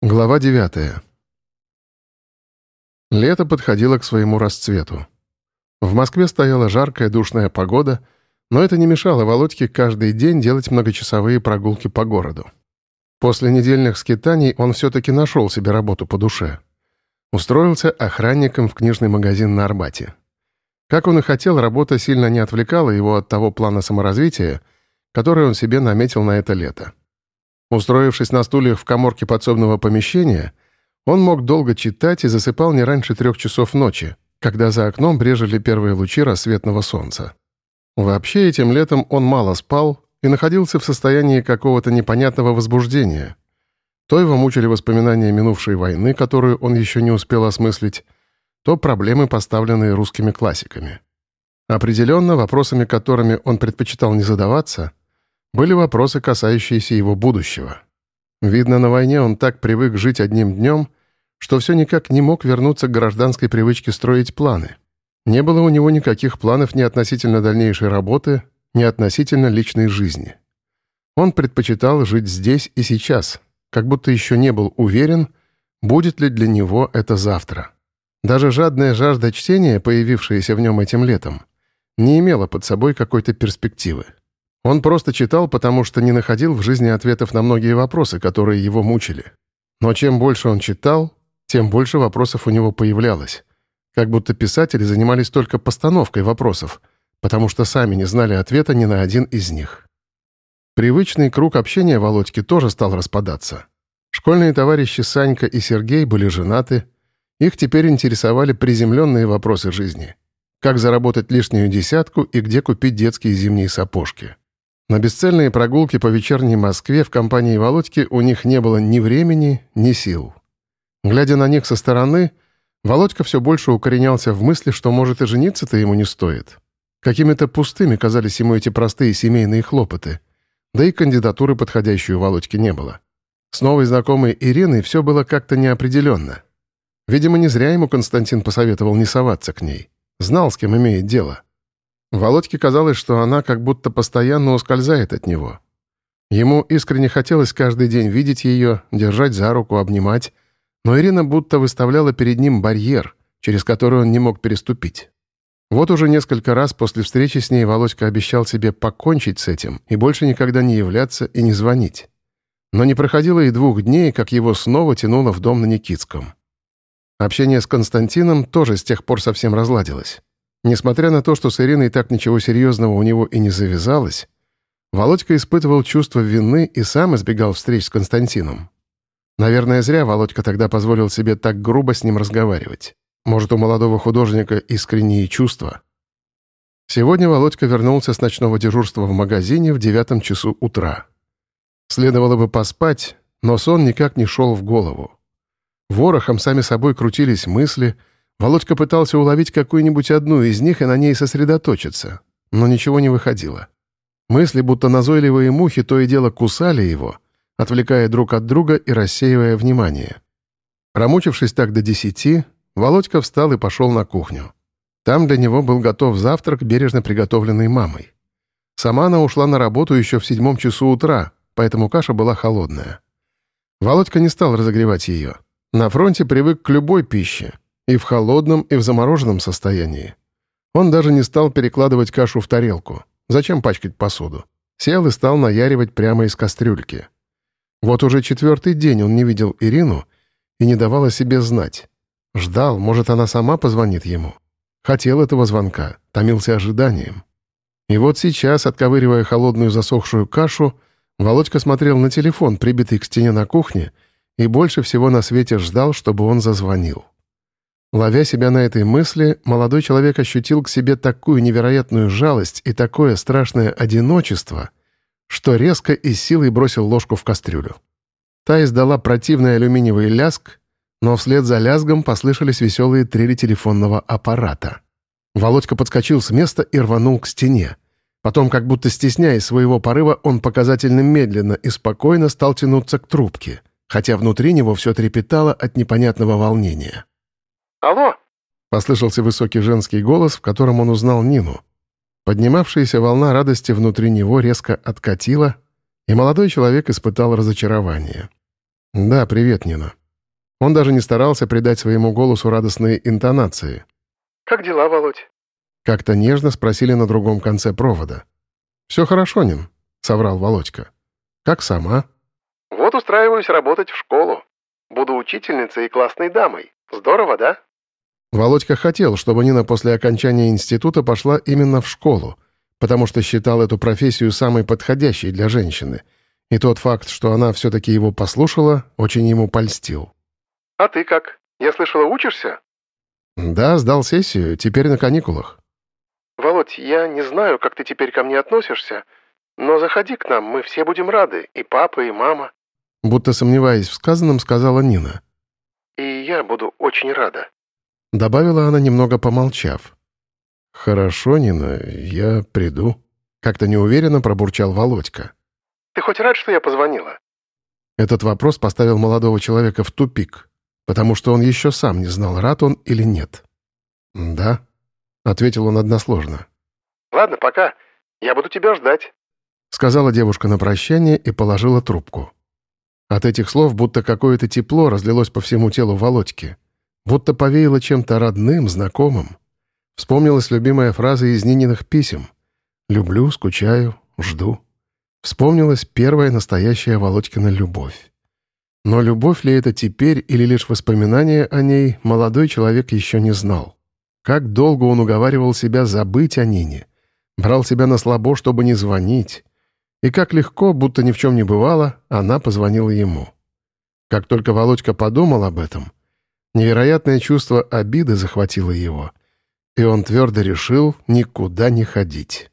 Глава 9. Лето подходило к своему расцвету. В Москве стояла жаркая душная погода, но это не мешало Володьке каждый день делать многочасовые прогулки по городу. После недельных скитаний он все-таки нашел себе работу по душе. Устроился охранником в книжный магазин на Арбате. Как он и хотел, работа сильно не отвлекала его от того плана саморазвития, который он себе наметил на это лето. Устроившись на стульях в коморке подсобного помещения, он мог долго читать и засыпал не раньше трех часов ночи, когда за окном брежели первые лучи рассветного солнца. Вообще, этим летом он мало спал и находился в состоянии какого-то непонятного возбуждения. То его мучили воспоминания минувшей войны, которую он еще не успел осмыслить, то проблемы, поставленные русскими классиками. Определенно, вопросами, которыми он предпочитал не задаваться — были вопросы, касающиеся его будущего. Видно, на войне он так привык жить одним днем, что все никак не мог вернуться к гражданской привычке строить планы. Не было у него никаких планов ни относительно дальнейшей работы, ни относительно личной жизни. Он предпочитал жить здесь и сейчас, как будто еще не был уверен, будет ли для него это завтра. Даже жадная жажда чтения, появившаяся в нем этим летом, не имела под собой какой-то перспективы. Он просто читал, потому что не находил в жизни ответов на многие вопросы, которые его мучили. Но чем больше он читал, тем больше вопросов у него появлялось. Как будто писатели занимались только постановкой вопросов, потому что сами не знали ответа ни на один из них. Привычный круг общения Володьки тоже стал распадаться. Школьные товарищи Санька и Сергей были женаты, их теперь интересовали приземленные вопросы жизни. Как заработать лишнюю десятку и где купить детские зимние сапожки. На бесцельные прогулки по вечерней Москве в компании Володьки у них не было ни времени, ни сил. Глядя на них со стороны, Володька все больше укоренялся в мысли, что, может, и жениться-то ему не стоит. Какими-то пустыми казались ему эти простые семейные хлопоты. Да и кандидатуры подходящей у Володьки не было. С новой знакомой Ириной все было как-то неопределенно. Видимо, не зря ему Константин посоветовал не соваться к ней. Знал, с кем имеет дело. Володьке казалось, что она как будто постоянно ускользает от него. Ему искренне хотелось каждый день видеть ее, держать за руку, обнимать, но Ирина будто выставляла перед ним барьер, через который он не мог переступить. Вот уже несколько раз после встречи с ней Володька обещал себе покончить с этим и больше никогда не являться и не звонить. Но не проходило и двух дней, как его снова тянуло в дом на Никитском. Общение с Константином тоже с тех пор совсем разладилось. Несмотря на то, что с Ириной так ничего серьезного у него и не завязалось, Володька испытывал чувство вины и сам избегал встреч с Константином. Наверное, зря Володька тогда позволил себе так грубо с ним разговаривать. Может, у молодого художника искренние чувства? Сегодня Володька вернулся с ночного дежурства в магазине в девятом часу утра. Следовало бы поспать, но сон никак не шел в голову. Ворохом сами собой крутились мысли — Володька пытался уловить какую-нибудь одну из них и на ней сосредоточиться, но ничего не выходило. Мысли, будто назойливые мухи, то и дело кусали его, отвлекая друг от друга и рассеивая внимание. Промучившись так до десяти, Володька встал и пошел на кухню. Там для него был готов завтрак, бережно приготовленный мамой. Сама она ушла на работу еще в седьмом часу утра, поэтому каша была холодная. Володька не стал разогревать ее. На фронте привык к любой пище, и в холодном, и в замороженном состоянии. Он даже не стал перекладывать кашу в тарелку. Зачем пачкать посуду? Сел и стал наяривать прямо из кастрюльки. Вот уже четвертый день он не видел Ирину и не давал о себе знать. Ждал, может, она сама позвонит ему. Хотел этого звонка, томился ожиданием. И вот сейчас, отковыривая холодную засохшую кашу, Володька смотрел на телефон, прибитый к стене на кухне, и больше всего на свете ждал, чтобы он зазвонил. Ловя себя на этой мысли, молодой человек ощутил к себе такую невероятную жалость и такое страшное одиночество, что резко и силой бросил ложку в кастрюлю. Та издала противный алюминиевый ляск, но вслед за лязгом послышались веселые трели телефонного аппарата. Володька подскочил с места и рванул к стене. Потом, как будто стесняясь своего порыва, он показательно медленно и спокойно стал тянуться к трубке, хотя внутри него все трепетало от непонятного волнения. «Алло!» — послышался высокий женский голос, в котором он узнал Нину. Поднимавшаяся волна радости внутри него резко откатила, и молодой человек испытал разочарование. «Да, привет, Нина». Он даже не старался придать своему голосу радостные интонации. «Как дела, Володь?» Как-то нежно спросили на другом конце провода. «Все хорошо, Нин», — соврал Володька. «Как сама?» «Вот устраиваюсь работать в школу. Буду учительницей и классной дамой. Здорово, да?» Володька хотел, чтобы Нина после окончания института пошла именно в школу, потому что считал эту профессию самой подходящей для женщины, и тот факт, что она все-таки его послушала, очень ему польстил. «А ты как? Я слышала, учишься?» «Да, сдал сессию, теперь на каникулах». «Володь, я не знаю, как ты теперь ко мне относишься, но заходи к нам, мы все будем рады, и папа, и мама». Будто сомневаясь в сказанном, сказала Нина. «И я буду очень рада». Добавила она, немного помолчав. «Хорошо, Нина, я приду», — как-то неуверенно пробурчал Володька. «Ты хоть рад, что я позвонила?» Этот вопрос поставил молодого человека в тупик, потому что он еще сам не знал, рад он или нет. «Да», — ответил он односложно. «Ладно, пока. Я буду тебя ждать», — сказала девушка на прощание и положила трубку. От этих слов будто какое-то тепло разлилось по всему телу Володьки будто повеяло чем-то родным, знакомым. Вспомнилась любимая фраза из Нининых писем «Люблю, скучаю, жду». Вспомнилась первая настоящая Володькина любовь. Но любовь ли это теперь или лишь воспоминание о ней, молодой человек еще не знал. Как долго он уговаривал себя забыть о Нине, брал себя на слабо, чтобы не звонить. И как легко, будто ни в чем не бывало, она позвонила ему. Как только Володька подумал об этом — Невероятное чувство обиды захватило его, и он твердо решил никуда не ходить.